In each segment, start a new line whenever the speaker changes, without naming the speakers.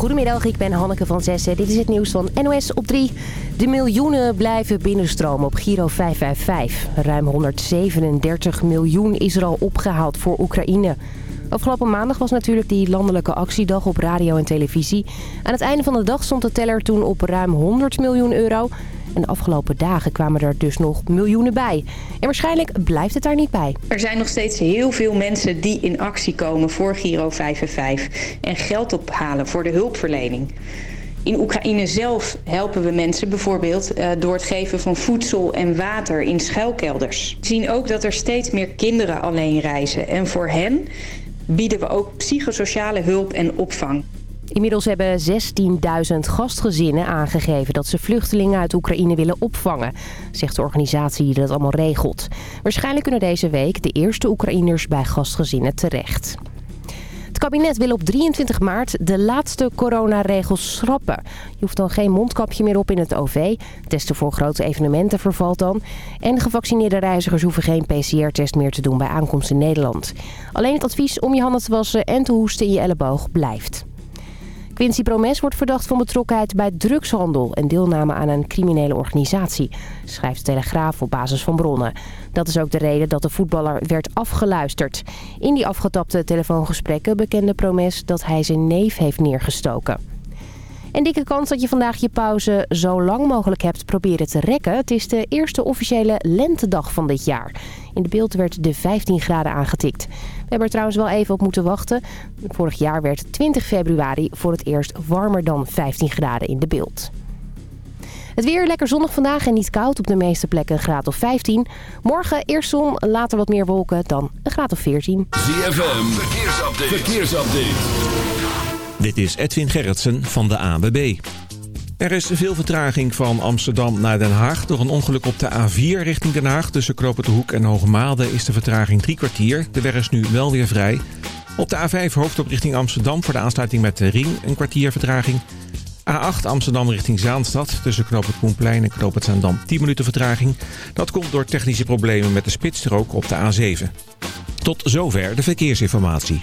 Goedemiddag, ik ben Hanneke van Zessen. Dit is het nieuws van NOS op 3. De miljoenen blijven binnenstromen op Giro 555. Ruim 137 miljoen is er al opgehaald voor Oekraïne. Afgelopen maandag was natuurlijk die landelijke actiedag op radio en televisie. Aan het einde van de dag stond de teller toen op ruim 100 miljoen euro... En de afgelopen dagen kwamen er dus nog miljoenen bij. En waarschijnlijk blijft het daar niet bij.
Er zijn nog steeds heel veel mensen die in actie komen voor Giro 5 en 5 en geld ophalen voor de hulpverlening. In Oekraïne zelf helpen we mensen bijvoorbeeld uh, door het geven van voedsel en water in schuilkelders. We zien ook dat er steeds meer kinderen alleen reizen. En voor hen bieden we ook psychosociale hulp en opvang.
Inmiddels hebben 16.000 gastgezinnen aangegeven dat ze vluchtelingen uit Oekraïne willen opvangen, zegt de organisatie die dat allemaal regelt. Waarschijnlijk kunnen deze week de eerste Oekraïners bij gastgezinnen terecht. Het kabinet wil op 23 maart de laatste coronaregels schrappen. Je hoeft dan geen mondkapje meer op in het OV. Testen voor grote evenementen vervalt dan. En gevaccineerde reizigers hoeven geen PCR-test meer te doen bij aankomst in Nederland. Alleen het advies om je handen te wassen en te hoesten in je elleboog blijft. Quincy Promes wordt verdacht van betrokkenheid bij drugshandel en deelname aan een criminele organisatie, schrijft Telegraaf op basis van bronnen. Dat is ook de reden dat de voetballer werd afgeluisterd. In die afgetapte telefoongesprekken bekende Promes dat hij zijn neef heeft neergestoken. En dikke kans dat je vandaag je pauze zo lang mogelijk hebt proberen te rekken. Het is de eerste officiële lentedag van dit jaar. In de beeld werd de 15 graden aangetikt. We hebben er trouwens wel even op moeten wachten. Vorig jaar werd 20 februari voor het eerst warmer dan 15 graden in de beeld. Het weer lekker zonnig vandaag en niet koud. Op de meeste plekken een graad of 15. Morgen eerst zon, later wat meer wolken, dan een graad of 14.
ZFM, verkeersupdate. verkeersupdate.
Dit is Edwin Gerritsen van de ABB. Er is veel vertraging van Amsterdam naar Den Haag. Door een ongeluk op de A4 richting Den Haag tussen Knopen Hoek en Hoogmaalde is de vertraging drie kwartier. De weg is nu wel weer vrij. Op de A5 hoofdop richting Amsterdam voor de aansluiting met de Ring een kwartier vertraging. A8 Amsterdam richting Zaanstad tussen Knoop het Koenplein en Knoop het Zaandam 10 minuten vertraging. Dat komt door technische problemen met de spitsstrook op de A7. Tot zover de verkeersinformatie.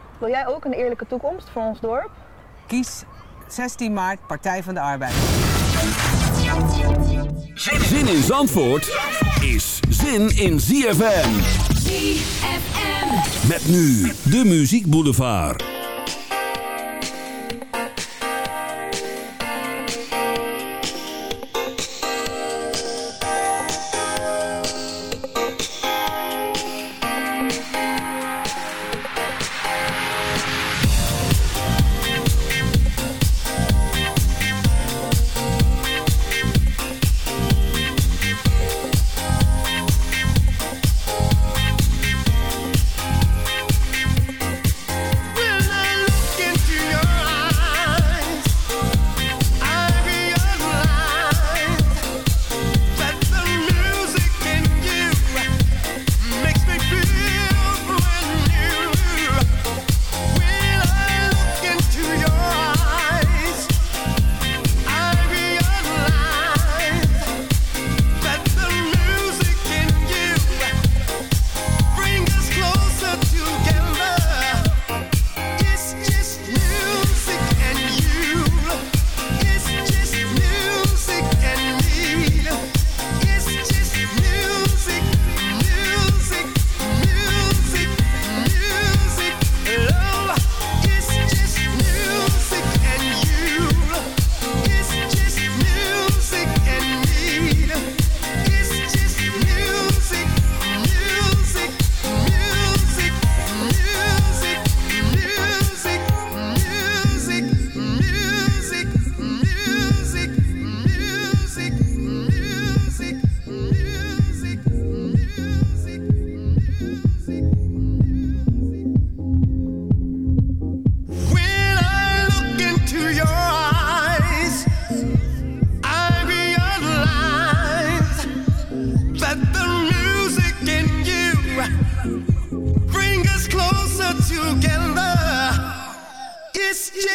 Wil jij ook een eerlijke toekomst voor ons dorp?
Kies 16 maart Partij van de Arbeid.
Zin in Zandvoort is zin in ZFM.
ZFM.
Met nu de Muziek Boulevard.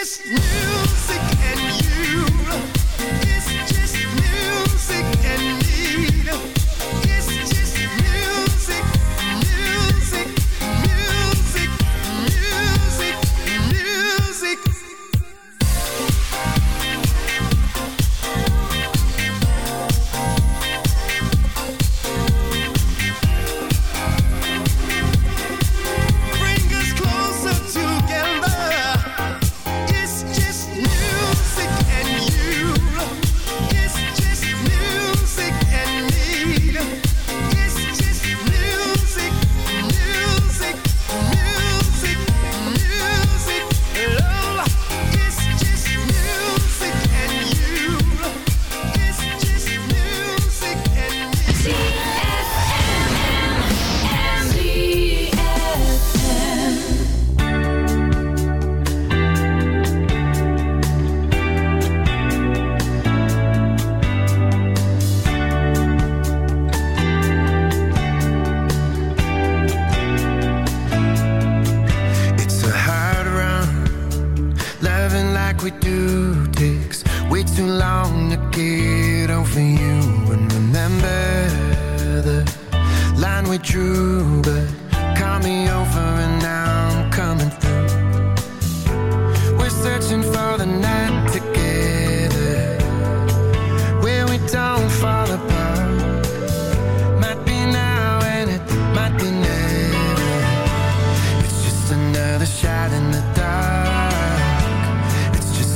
this new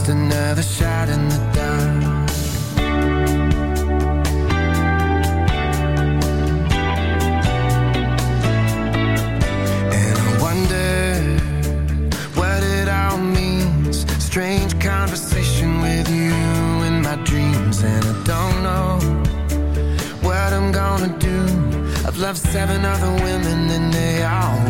just another shot in the dark. And I wonder what it all means. Strange conversation with you in my dreams. And I don't know what I'm gonna do. I've loved seven other women and they all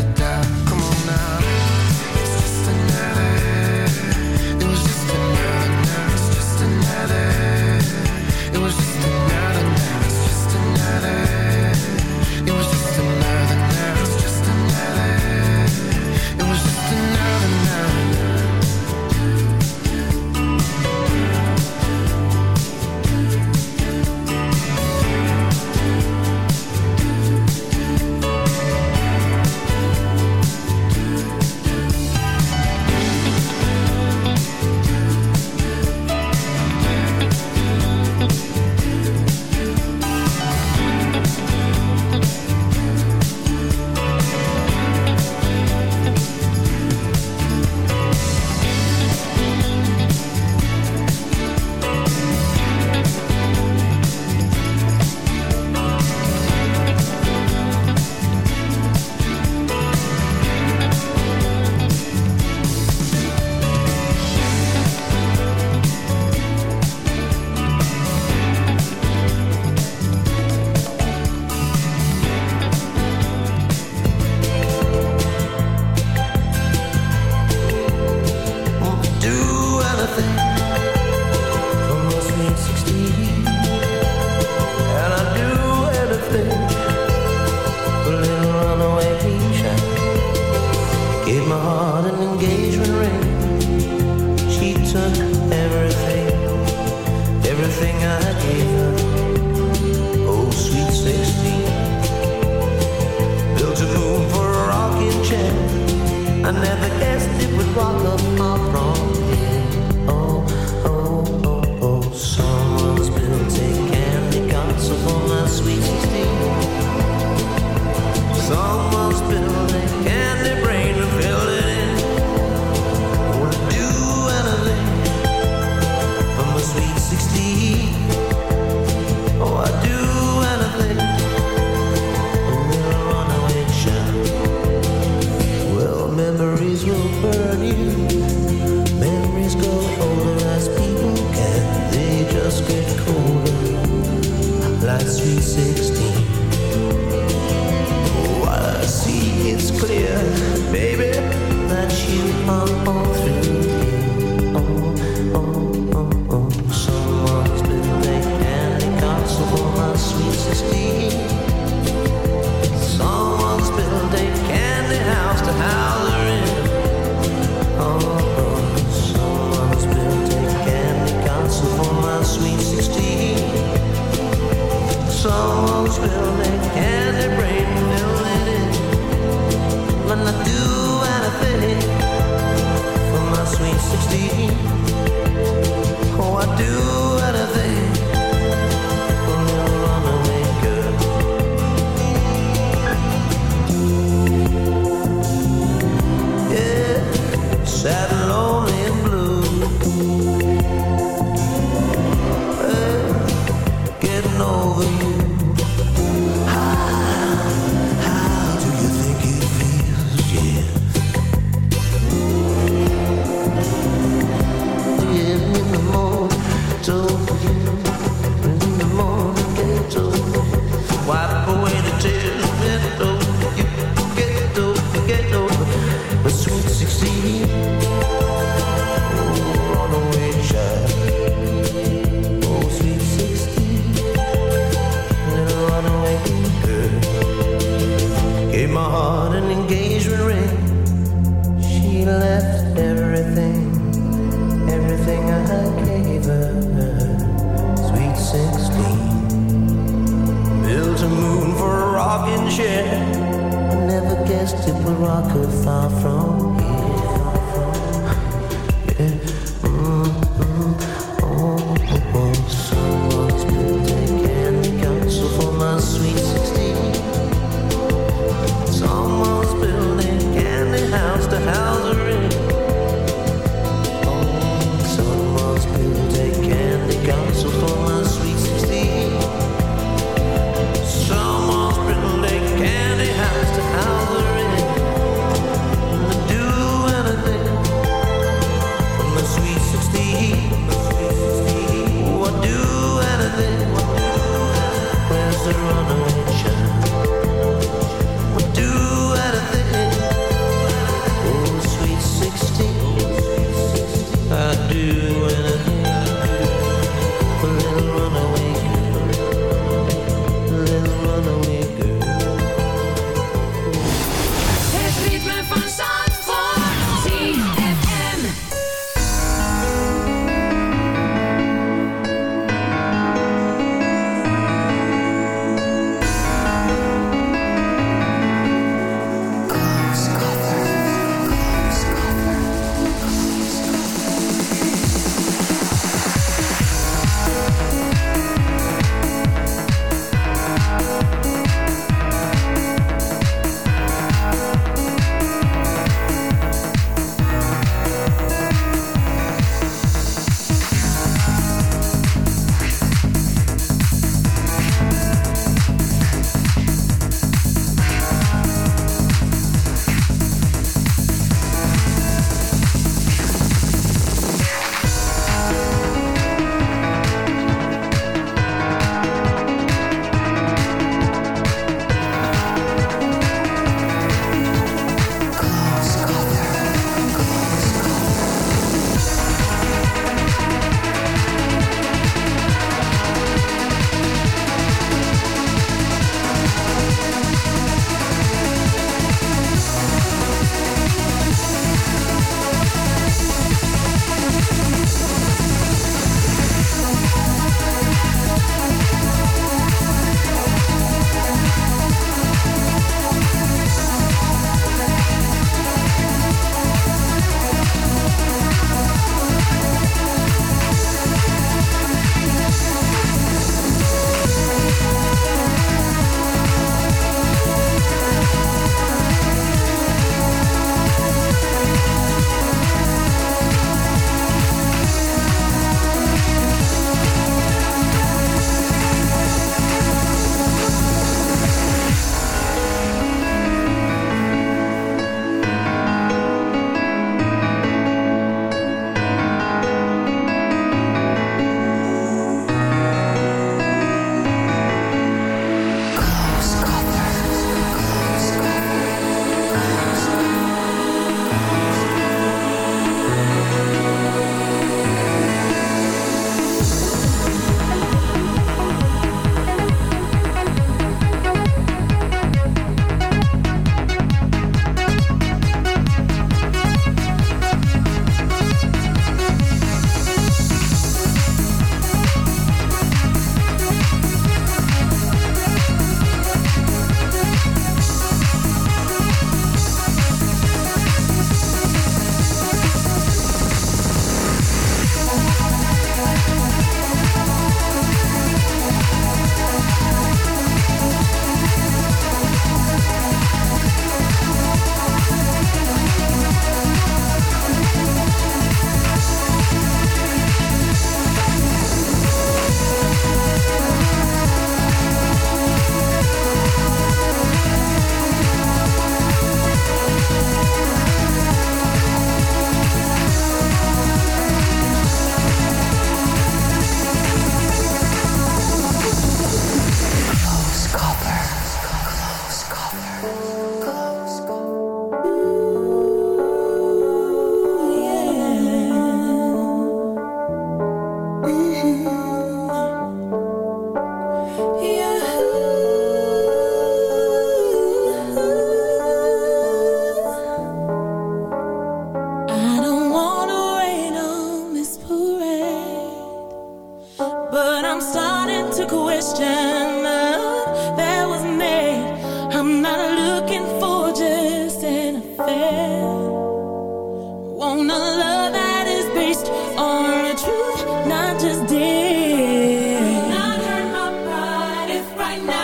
right now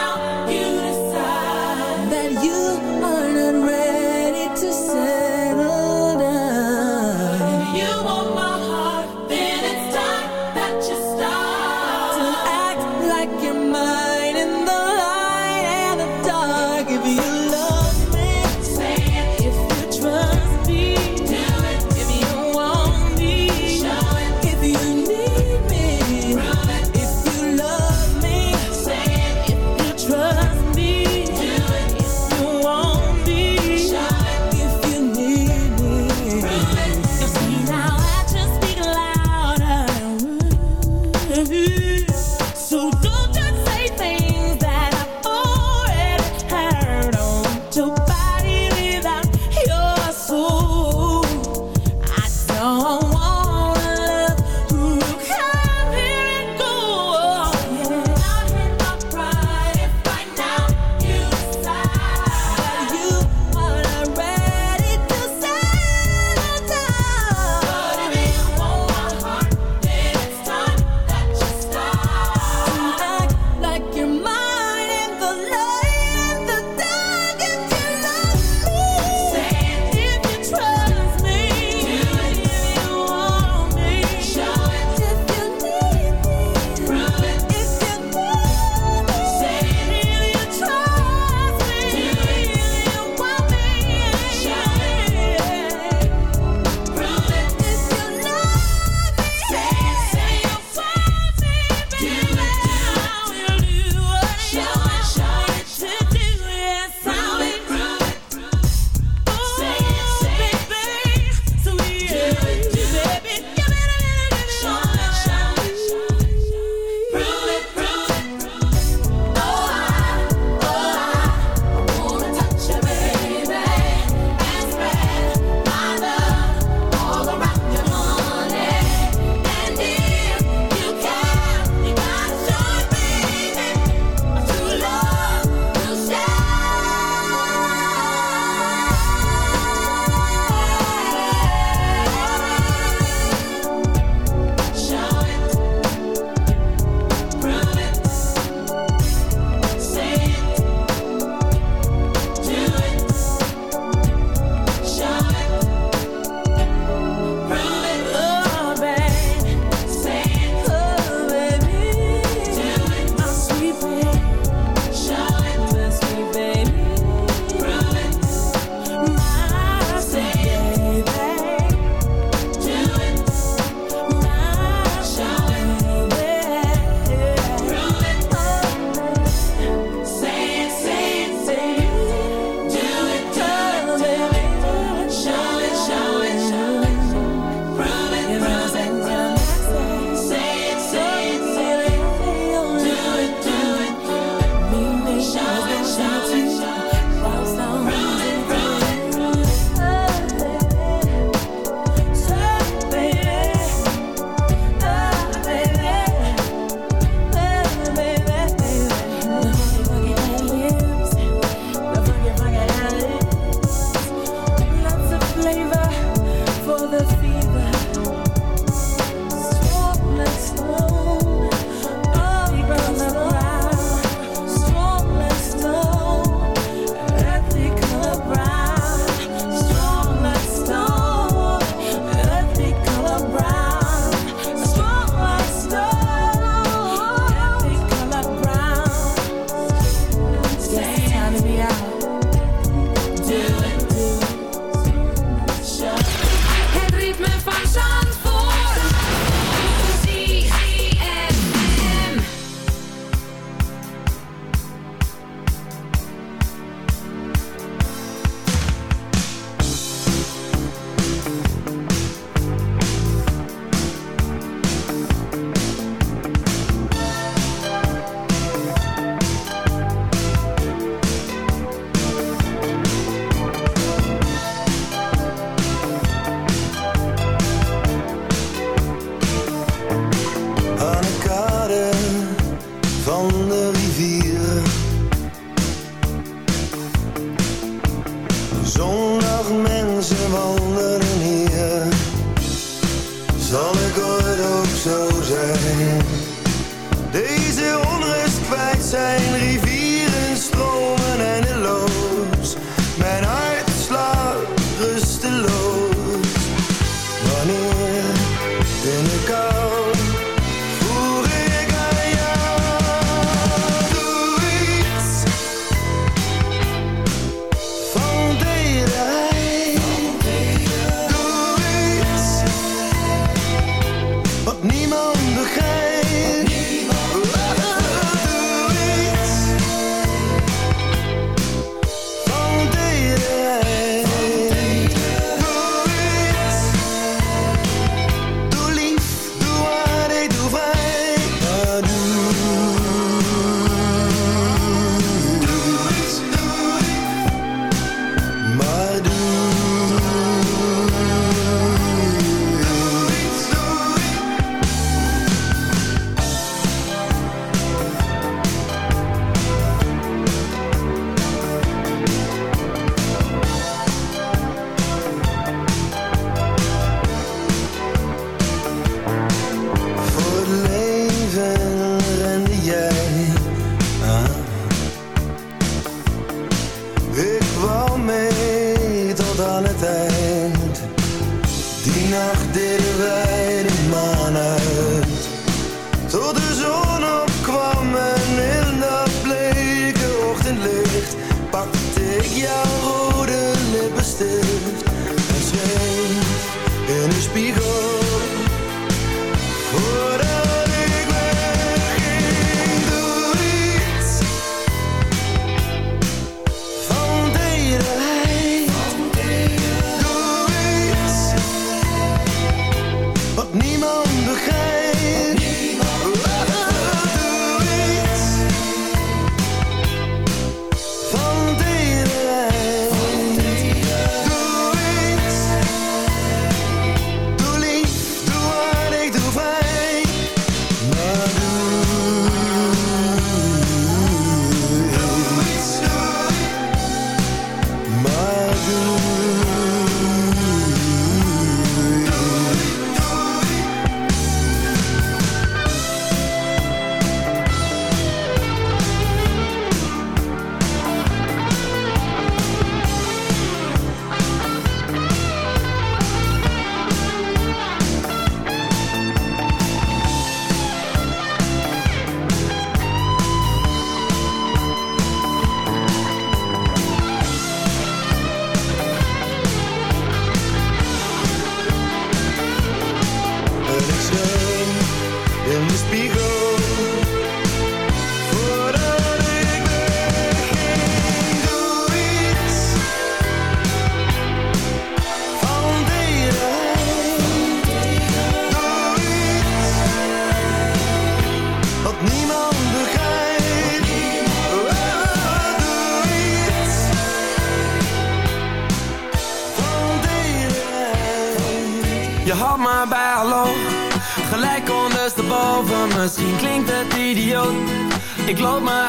my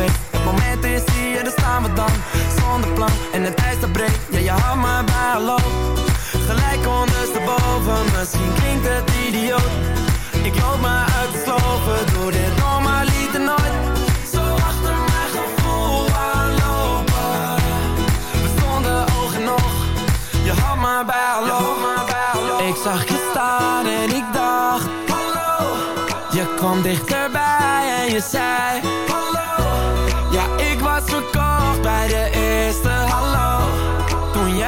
Het
moment is hier, daar staan we dan. Zonder plan en het ijs dat breekt Ja, je houdt me bij hallo Gelijk ondersteboven, misschien klinkt het idioot. Ik loop maar uit de sloven, doe dit nog maar liever nooit. Zo achter mijn gevoel aanlopen We stonden ogen nog. je houdt maar bij Ik zag je staan en ik dacht Hallo, je kwam dichterbij en je zei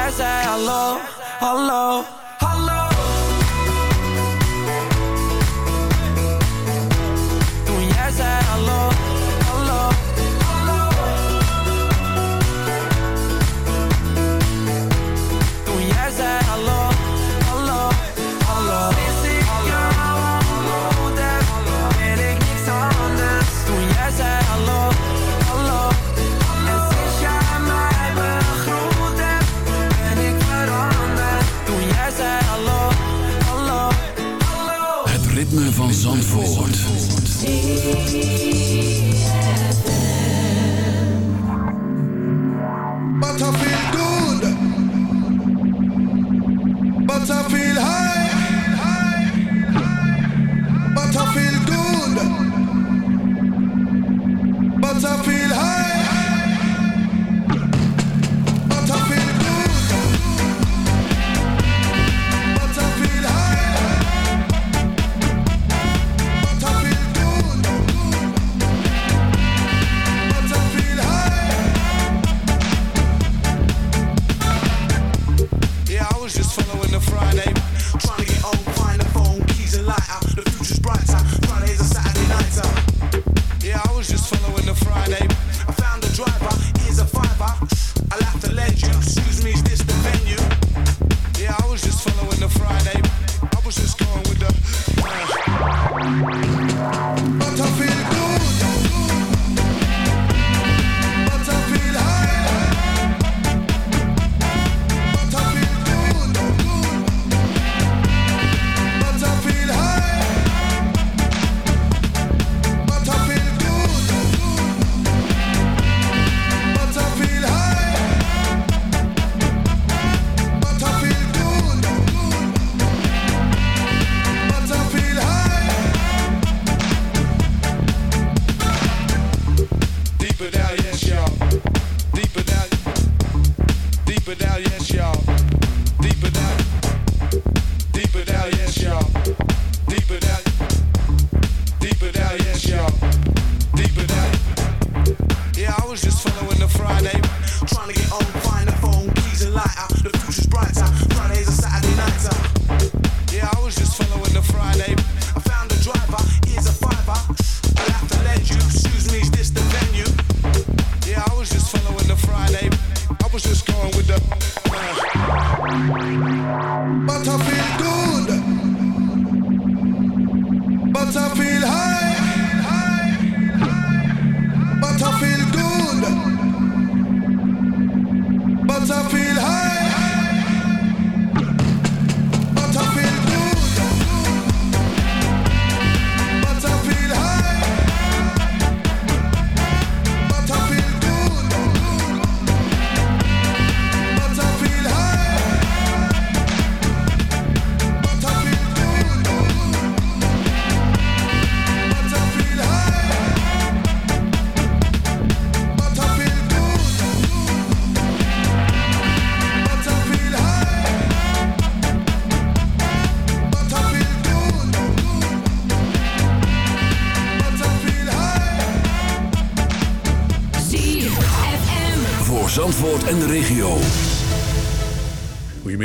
jij
zei hallo, hallo.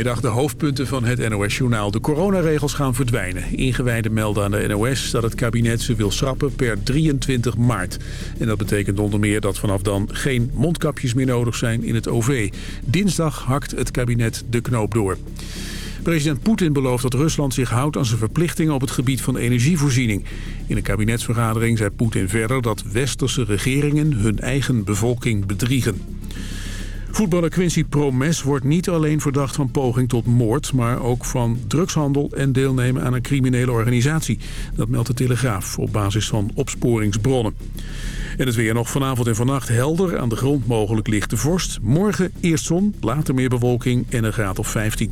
De
hoofdpunten van het NOS-journaal. De coronaregels gaan verdwijnen. Ingewijden melden aan de NOS dat het kabinet ze wil schrappen per 23 maart. En dat betekent onder meer dat vanaf dan geen mondkapjes meer nodig zijn in het OV. Dinsdag hakt het kabinet de knoop door. President Poetin belooft dat Rusland zich houdt aan zijn verplichtingen op het gebied van energievoorziening. In een kabinetsvergadering zei Poetin verder dat westerse regeringen hun eigen bevolking bedriegen. Voetballer Quincy Promes wordt niet alleen verdacht van poging tot moord... maar ook van drugshandel en deelnemen aan een criminele organisatie. Dat meldt de Telegraaf op basis van opsporingsbronnen. En het weer nog vanavond en vannacht helder. Aan de grond mogelijk lichte vorst. Morgen eerst zon, later meer bewolking en een graad of 15.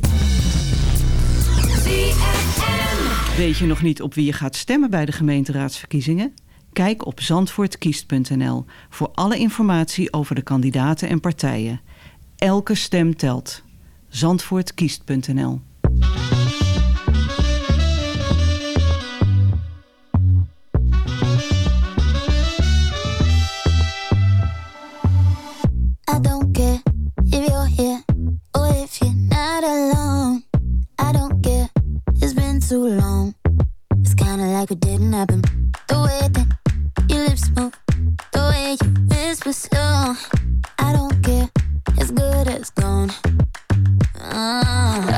Weet je nog niet op wie je gaat stemmen bij de gemeenteraadsverkiezingen? Kijk op zandvoortkiest.nl voor alle informatie over de kandidaten en partijen. Elke stem telt. Zandvoortkiest.nl
I don't care if you're here or if you're. I don't care, it's been too long. It's kinda like it didn't happen. The way that lips Doe don't.
good as gone.
Uh.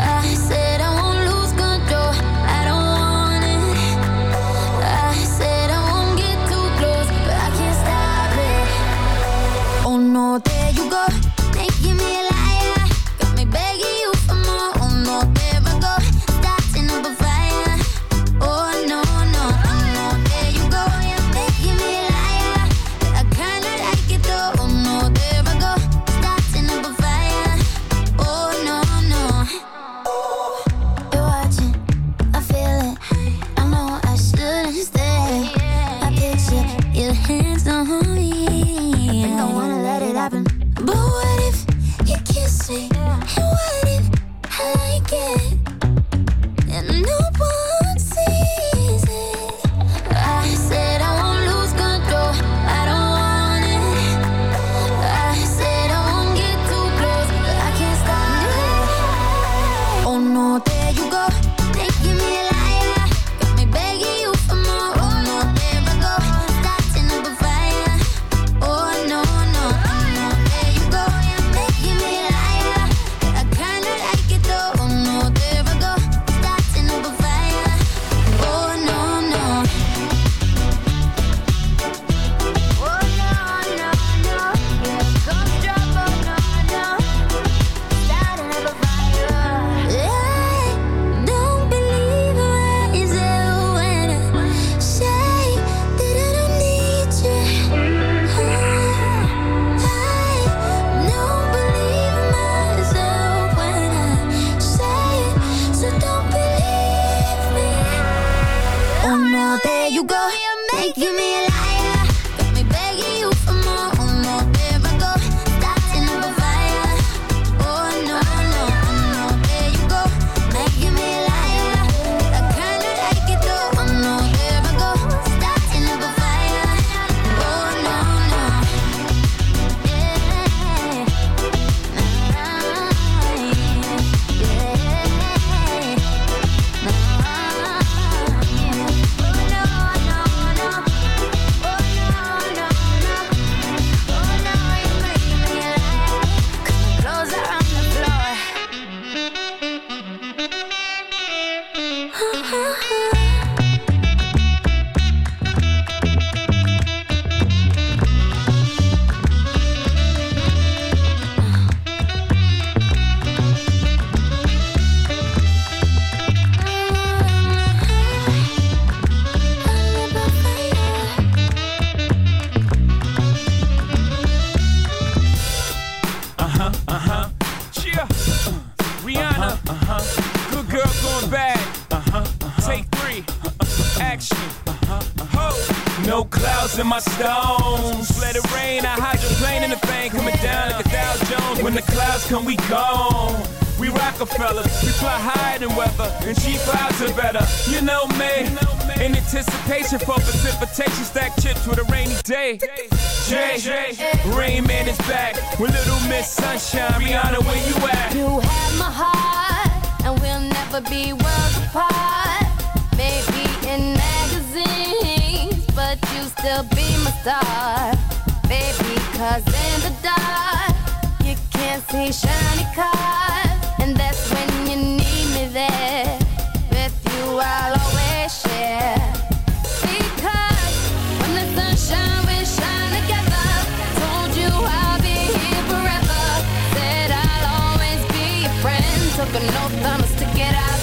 maybe in magazines, but you still be my star, in the dark, you can't see shiny cars, and that's when you need me there. With you, I'll always share. Because when the sunshine shine together, told you I'll be here forever. Said I'll always be your friend, out.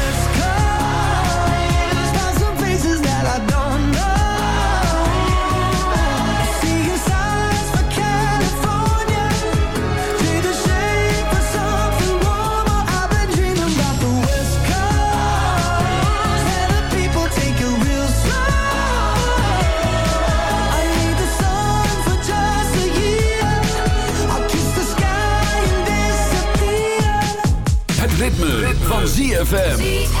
ZFM.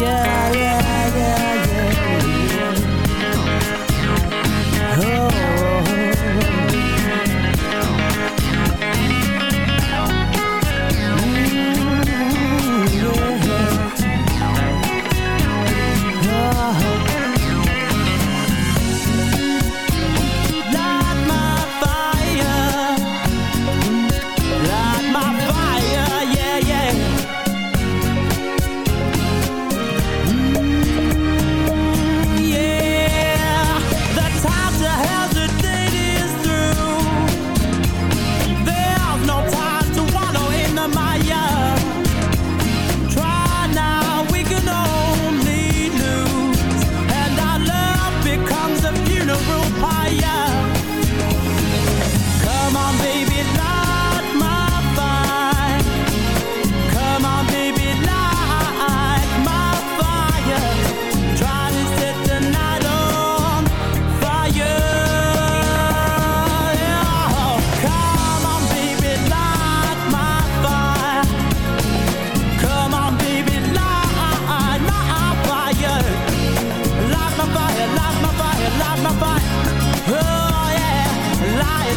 yeah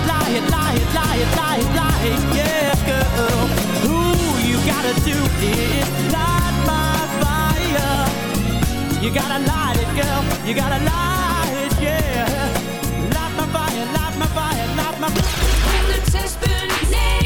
lie it, lie it, lie it, lie it, lie it, yeah, girl. Ooh, you gotta do it, light my fire. You gotta light it, girl. You gotta light it, yeah. Light my fire, light my fire, light my. When the
test burns.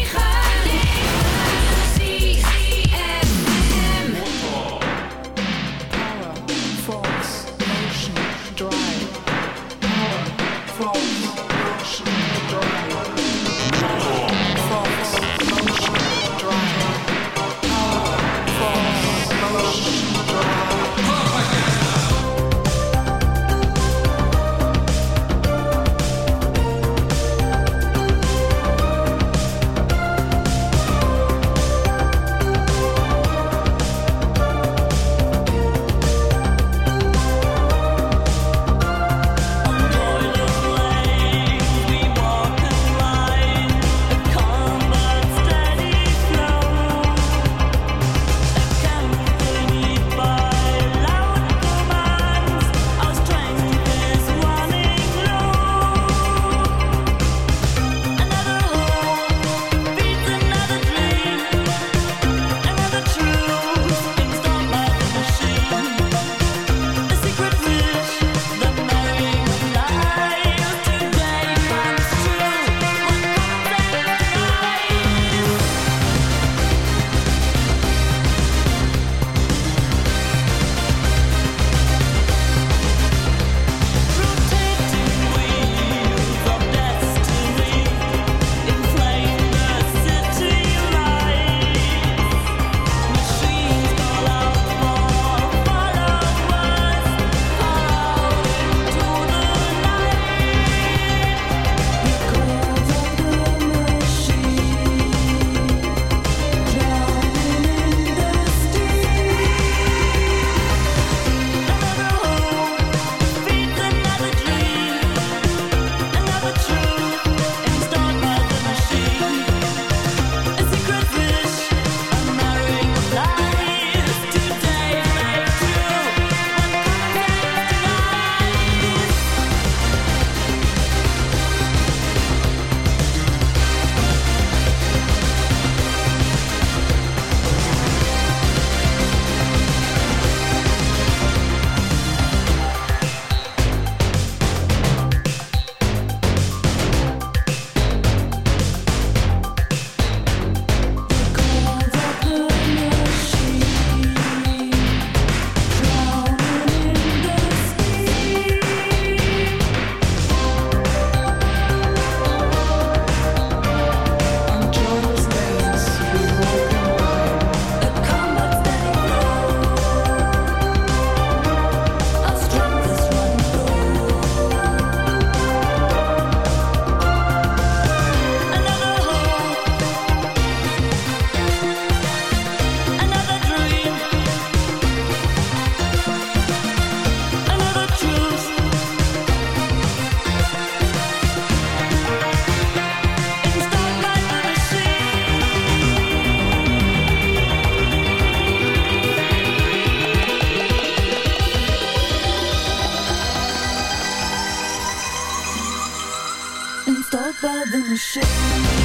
By the.